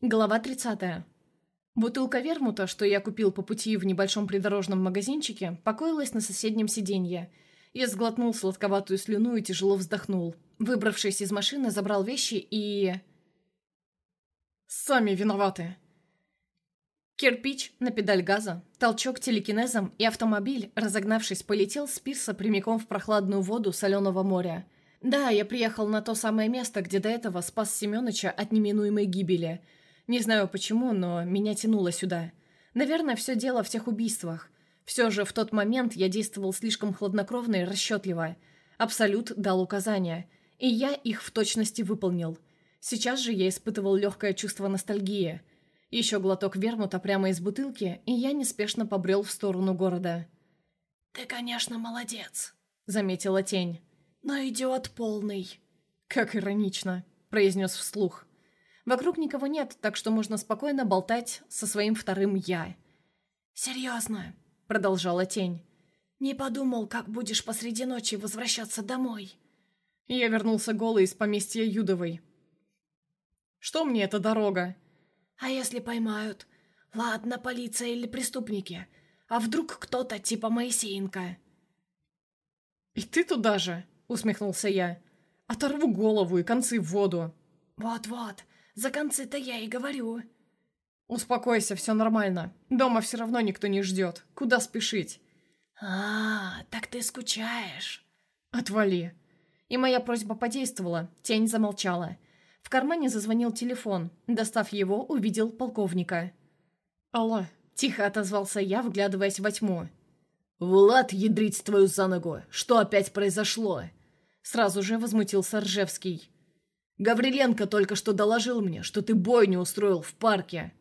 Глава 30. Бутылка вермута, что я купил по пути в небольшом придорожном магазинчике, покоилась на соседнем сиденье. Я сглотнул сладковатую слюну и тяжело вздохнул. Выбравшись из машины, забрал вещи и... Сами виноваты. Кирпич на педаль газа, толчок телекинезом, и автомобиль, разогнавшись, полетел с пирса прямиком в прохладную воду соленого моря. Да, я приехал на то самое место, где до этого спас Семёныча от неминуемой гибели – не знаю почему, но меня тянуло сюда. Наверное, все дело в тех убийствах. Все же в тот момент я действовал слишком хладнокровно и расчетливо. Абсолют дал указания, и я их в точности выполнил. Сейчас же я испытывал легкое чувство ностальгии. Еще глоток вермута прямо из бутылки, и я неспешно побрел в сторону города. «Ты, конечно, молодец», — заметила тень. «Но идиот полный». «Как иронично», — произнес вслух. Вокруг никого нет, так что можно спокойно болтать со своим вторым «я». «Серьезно», — продолжала тень. «Не подумал, как будешь посреди ночи возвращаться домой?» Я вернулся голый из поместья Юдовой. «Что мне эта дорога?» «А если поймают? Ладно, полиция или преступники. А вдруг кто-то типа Моисеенко?» «И ты туда же?» — усмехнулся я. «Оторву голову и концы в воду». «Вот-вот, за концы-то я и говорю». «Успокойся, все нормально. Дома все равно никто не ждет. Куда спешить?» «А, так ты скучаешь». «Отвали». И моя просьба подействовала. Тень замолчала. В кармане зазвонил телефон. Достав его, увидел полковника. «Алло», — тихо отозвался я, вглядываясь во тьму. «Влад, ядрить твою за ногу! Что опять произошло?» Сразу же возмутился Ржевский. Гавриленко только что доложил мне, что ты бойню устроил в парке».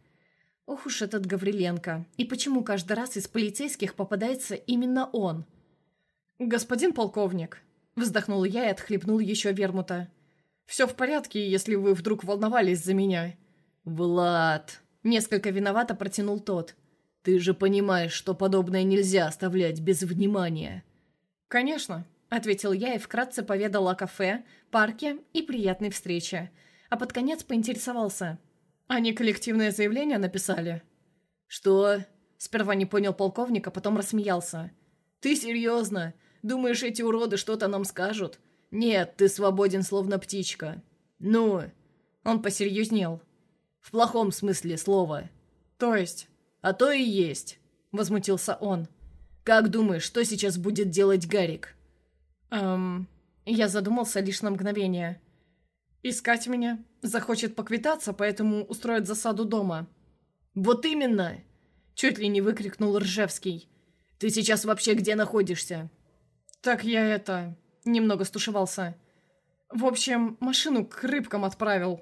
Ох уж этот Гавриленко. И почему каждый раз из полицейских попадается именно он? «Господин полковник», — вздохнул я и отхлебнул еще вермута. «Все в порядке, если вы вдруг волновались за меня». «Влад», — несколько виновато протянул тот. «Ты же понимаешь, что подобное нельзя оставлять без внимания». «Конечно», — ответил я и вкратце поведал о кафе, парке и приятной встрече. А под конец поинтересовался. «Они коллективное заявление написали?» «Что?» Сперва не понял полковник, а потом рассмеялся. «Ты серьезно? Думаешь, эти уроды что-то нам скажут? Нет, ты свободен, словно птичка. Ну?» Он посерьезнел. «В плохом смысле слова». «То есть?» «А то и есть», — возмутился он. «Как думаешь, что сейчас будет делать Гарик?» Эм... Я задумался лишь на мгновение. «Искать меня? Захочет поквитаться, поэтому устроит засаду дома». «Вот именно!» Чуть ли не выкрикнул Ржевский. «Ты сейчас вообще где находишься?» «Так я это...» Немного стушевался. «В общем, машину к рыбкам отправил».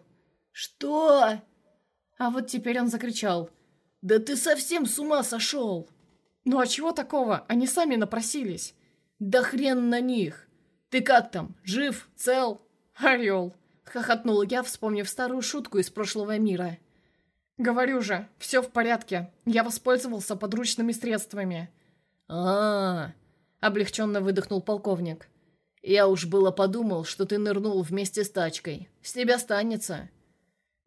«Что?» А вот теперь он закричал. «Да ты совсем с ума сошел!» «Ну а чего такого? Они сами напросились». «Да хрен на них! Ты как там? Жив? Цел?» «Орел!» — хохотнул я, вспомнив старую шутку из прошлого мира. «Говорю же, все в порядке. Я воспользовался подручными средствами». А, -а, -а облегченно выдохнул полковник. «Я уж было подумал, что ты нырнул вместе с тачкой. С тебя станется».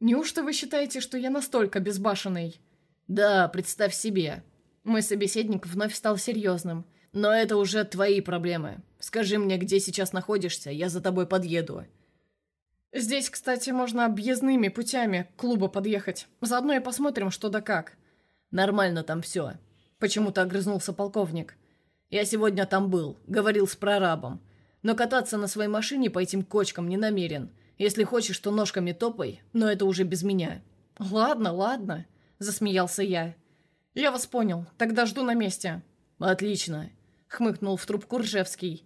«Неужто вы считаете, что я настолько безбашенный?» «Да, представь себе». Мой собеседник вновь стал серьезным – но это уже твои проблемы. Скажи мне, где сейчас находишься, я за тобой подъеду». «Здесь, кстати, можно объездными путями к клубу подъехать. Заодно и посмотрим, что да как». «Нормально там все», — почему-то огрызнулся полковник. «Я сегодня там был, говорил с прорабом. Но кататься на своей машине по этим кочкам не намерен. Если хочешь, то ножками топай, но это уже без меня». «Ладно, ладно», — засмеялся я. «Я вас понял. Тогда жду на месте». «Отлично. — хмыкнул в трубку Ржевский.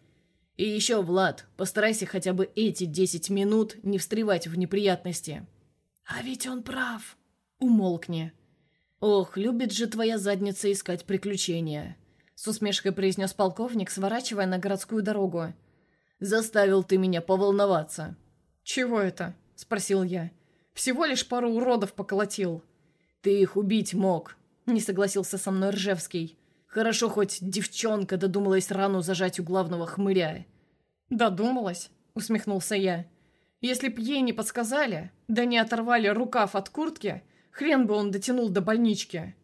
«И еще, Влад, постарайся хотя бы эти десять минут не встревать в неприятности». «А ведь он прав». «Умолкни». «Ох, любит же твоя задница искать приключения», — с усмешкой произнес полковник, сворачивая на городскую дорогу. «Заставил ты меня поволноваться». «Чего это?» — спросил я. «Всего лишь пару уродов поколотил». «Ты их убить мог», — не согласился со мной Ржевский. Хорошо, хоть девчонка додумалась рану зажать у главного хмыря. «Додумалась?» — усмехнулся я. Если б ей не подсказали, да не оторвали рукав от куртки, хрен бы он дотянул до больнички.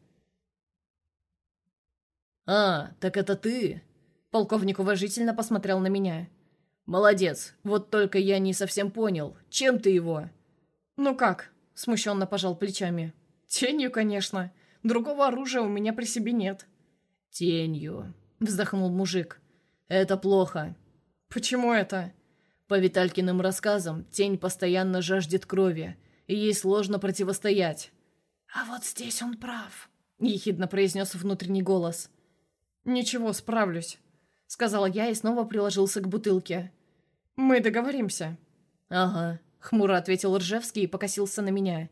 «А, так это ты?» Полковник уважительно посмотрел на меня. «Молодец, вот только я не совсем понял, чем ты его?» «Ну как?» – смущенно пожал плечами. «Тенью, конечно. Другого оружия у меня при себе нет». «Тенью», – вздохнул мужик. «Это плохо». «Почему это?» По Виталькиным рассказам, тень постоянно жаждет крови, и ей сложно противостоять. «А вот здесь он прав», — ехидно произнес внутренний голос. «Ничего, справлюсь», — сказал я и снова приложился к бутылке. «Мы договоримся». «Ага», — хмуро ответил Ржевский и покосился на меня.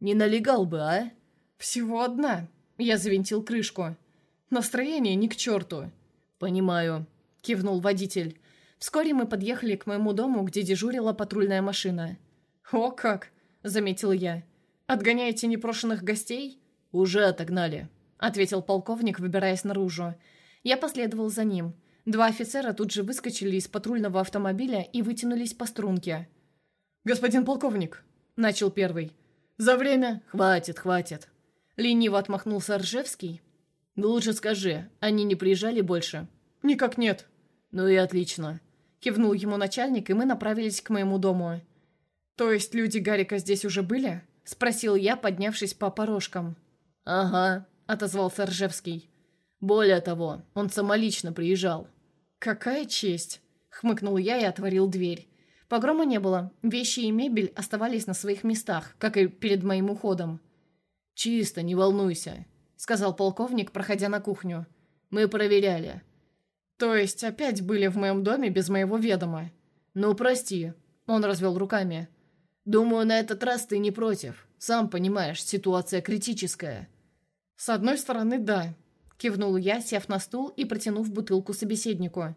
«Не налегал бы, а?» «Всего одна». Я завинтил крышку. «Настроение ни к черту». «Понимаю», — кивнул водитель. Вскоре мы подъехали к моему дому, где дежурила патрульная машина. «О как!» — заметил я. «Отгоняете непрошенных гостей?» «Уже отогнали», — ответил полковник, выбираясь наружу. Я последовал за ним. Два офицера тут же выскочили из патрульного автомобиля и вытянулись по струнке. «Господин полковник», — начал первый. «За время...» «Хватит, хватит». Лениво отмахнулся Ржевский. «Ну лучше скажи, они не приезжали больше?» «Никак нет». «Ну и отлично. Кивнул ему начальник, и мы направились к моему дому. «То есть люди Гарика здесь уже были?» Спросил я, поднявшись по порожкам. «Ага», — отозвался Ржевский. «Более того, он самолично приезжал». «Какая честь!» — хмыкнул я и отворил дверь. Погрома не было, вещи и мебель оставались на своих местах, как и перед моим уходом. «Чисто, не волнуйся», — сказал полковник, проходя на кухню. «Мы проверяли. «То есть опять были в моем доме без моего ведома?» «Ну, прости», — он развел руками. «Думаю, на этот раз ты не против. Сам понимаешь, ситуация критическая». «С одной стороны, да», — кивнул я, сев на стул и протянув бутылку собеседнику.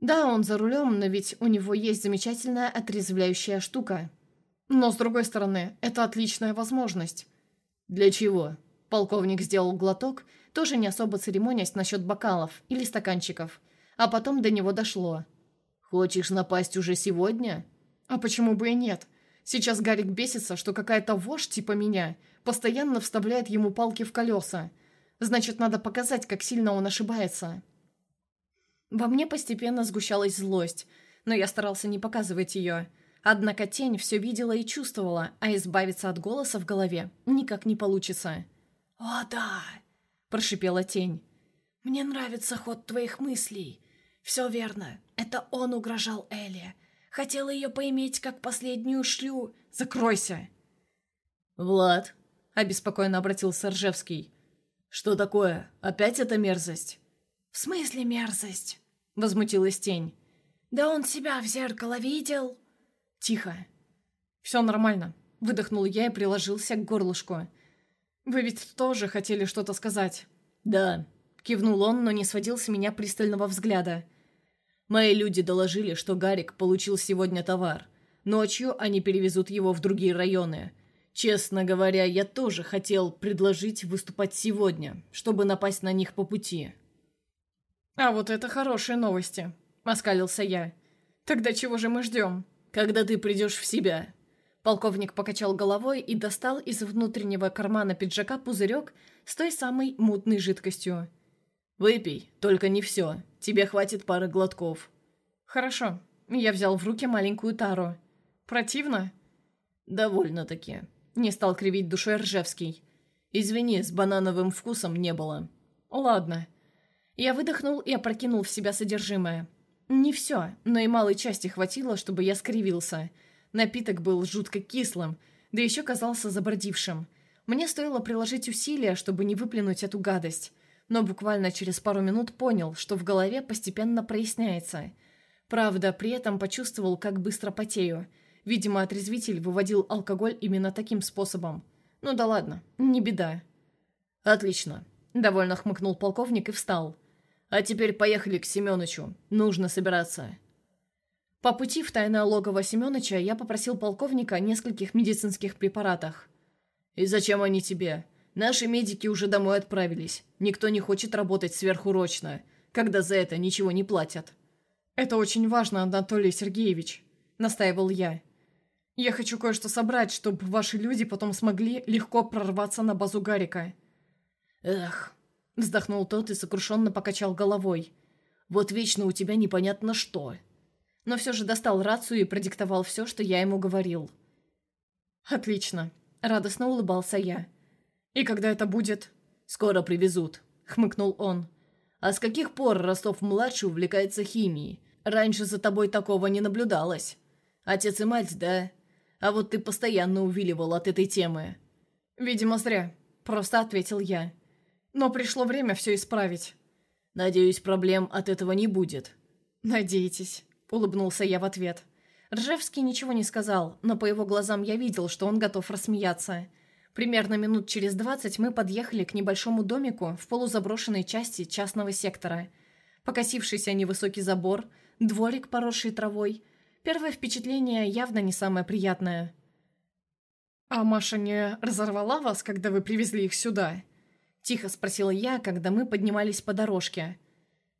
«Да, он за рулем, но ведь у него есть замечательная отрезвляющая штука. Но, с другой стороны, это отличная возможность». «Для чего?» Полковник сделал глоток тоже не особо церемонясь насчет бокалов или стаканчиков. А потом до него дошло. «Хочешь напасть уже сегодня?» «А почему бы и нет? Сейчас Гарик бесится, что какая-то вошь типа меня постоянно вставляет ему палки в колеса. Значит, надо показать, как сильно он ошибается». Во мне постепенно сгущалась злость, но я старался не показывать ее. Однако тень все видела и чувствовала, а избавиться от голоса в голове никак не получится. «О, да!» – прошипела тень. «Мне нравится ход твоих мыслей. Все верно. Это он угрожал Элли. Хотел ее поиметь как последнюю шлю. Закройся!» «Влад», – обеспокоенно обратился Ржевский. «Что такое? Опять эта мерзость?» «В смысле мерзость?» – возмутилась тень. «Да он себя в зеркало видел?» «Тихо. Все нормально», – выдохнул я и приложился к горлышку. «Вы ведь тоже хотели что-то сказать?» «Да», — кивнул он, но не сводил с меня пристального взгляда. «Мои люди доложили, что Гарик получил сегодня товар. Ночью они перевезут его в другие районы. Честно говоря, я тоже хотел предложить выступать сегодня, чтобы напасть на них по пути». «А вот это хорошие новости», — оскалился я. «Тогда чего же мы ждем?» «Когда ты придешь в себя», Полковник покачал головой и достал из внутреннего кармана пиджака пузырек с той самой мутной жидкостью. «Выпей, только не все. Тебе хватит пары глотков». «Хорошо». Я взял в руки маленькую тару. «Противно?» «Довольно-таки». Не стал кривить душой Ржевский. «Извини, с банановым вкусом не было». «Ладно». Я выдохнул и опрокинул в себя содержимое. Не все, но и малой части хватило, чтобы я скривился – Напиток был жутко кислым, да еще казался забродившим. Мне стоило приложить усилия, чтобы не выплюнуть эту гадость, но буквально через пару минут понял, что в голове постепенно проясняется. Правда, при этом почувствовал, как быстро потею. Видимо, отрезвитель выводил алкоголь именно таким способом. Ну да ладно, не беда. «Отлично», — довольно хмыкнул полковник и встал. «А теперь поехали к Семёнычу. Нужно собираться». По пути в тайное логово Семёныча я попросил полковника о нескольких медицинских препаратах. «И зачем они тебе? Наши медики уже домой отправились. Никто не хочет работать сверхурочно, когда за это ничего не платят». «Это очень важно, Анатолий Сергеевич», —— настаивал я. «Я хочу кое-что собрать, чтобы ваши люди потом смогли легко прорваться на базу Гарика». «Эх», — вздохнул тот и сокрушенно покачал головой. «Вот вечно у тебя непонятно что». Но все же достал рацию и продиктовал все, что я ему говорил. «Отлично», — радостно улыбался я. «И когда это будет?» «Скоро привезут», — хмыкнул он. «А с каких пор Ростов-младший увлекается химией? Раньше за тобой такого не наблюдалось. Отец и мать, да? А вот ты постоянно увиливал от этой темы». «Видимо, зря», — просто ответил я. «Но пришло время все исправить». «Надеюсь, проблем от этого не будет». «Надеетесь», — улыбнулся я в ответ. Ржевский ничего не сказал, но по его глазам я видел, что он готов рассмеяться. Примерно минут через двадцать мы подъехали к небольшому домику в полузаброшенной части частного сектора. Покосившийся невысокий забор, дворик, поросший травой. Первое впечатление явно не самое приятное. «А Маша не разорвала вас, когда вы привезли их сюда?» Тихо спросила я, когда мы поднимались по дорожке.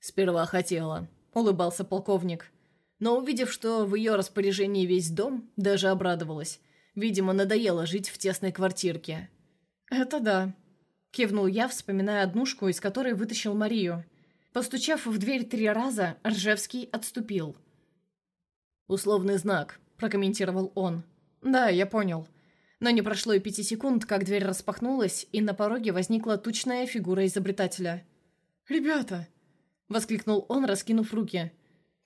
«Сперва хотела», — улыбался полковник но, увидев, что в ее распоряжении весь дом, даже обрадовалась. Видимо, надоело жить в тесной квартирке. «Это да», — кивнул я, вспоминая однушку, из которой вытащил Марию. Постучав в дверь три раза, Ржевский отступил. «Условный знак», — прокомментировал он. «Да, я понял». Но не прошло и пяти секунд, как дверь распахнулась, и на пороге возникла тучная фигура изобретателя. «Ребята!» — воскликнул он, раскинув руки.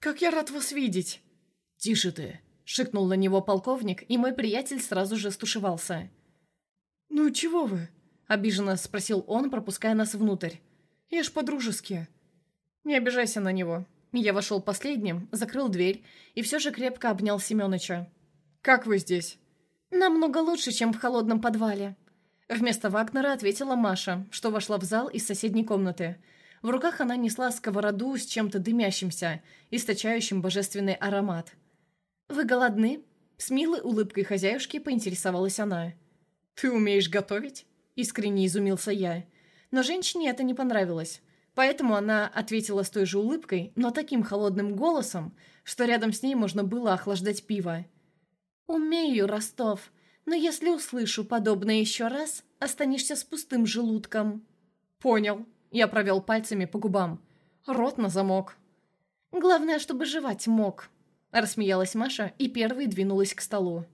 «Как я рад вас видеть!» «Тише ты!» — шикнул на него полковник, и мой приятель сразу же стушевался. «Ну чего вы?» — обиженно спросил он, пропуская нас внутрь. «Я ж по-дружески». «Не обижайся на него». Я вошел последним, закрыл дверь и все же крепко обнял Семёныча. «Как вы здесь?» «Намного лучше, чем в холодном подвале». Вместо Вагнера ответила Маша, что вошла в зал из соседней комнаты — в руках она несла сковороду с чем-то дымящимся, источающим божественный аромат. «Вы голодны?» С милой улыбкой хозяюшки поинтересовалась она. «Ты умеешь готовить?» Искренне изумился я. Но женщине это не понравилось. Поэтому она ответила с той же улыбкой, но таким холодным голосом, что рядом с ней можно было охлаждать пиво. «Умею, Ростов, но если услышу подобное еще раз, останешься с пустым желудком». «Понял», я провел пальцами по губам. Рот на замок. «Главное, чтобы жевать мог», — рассмеялась Маша и первой двинулась к столу.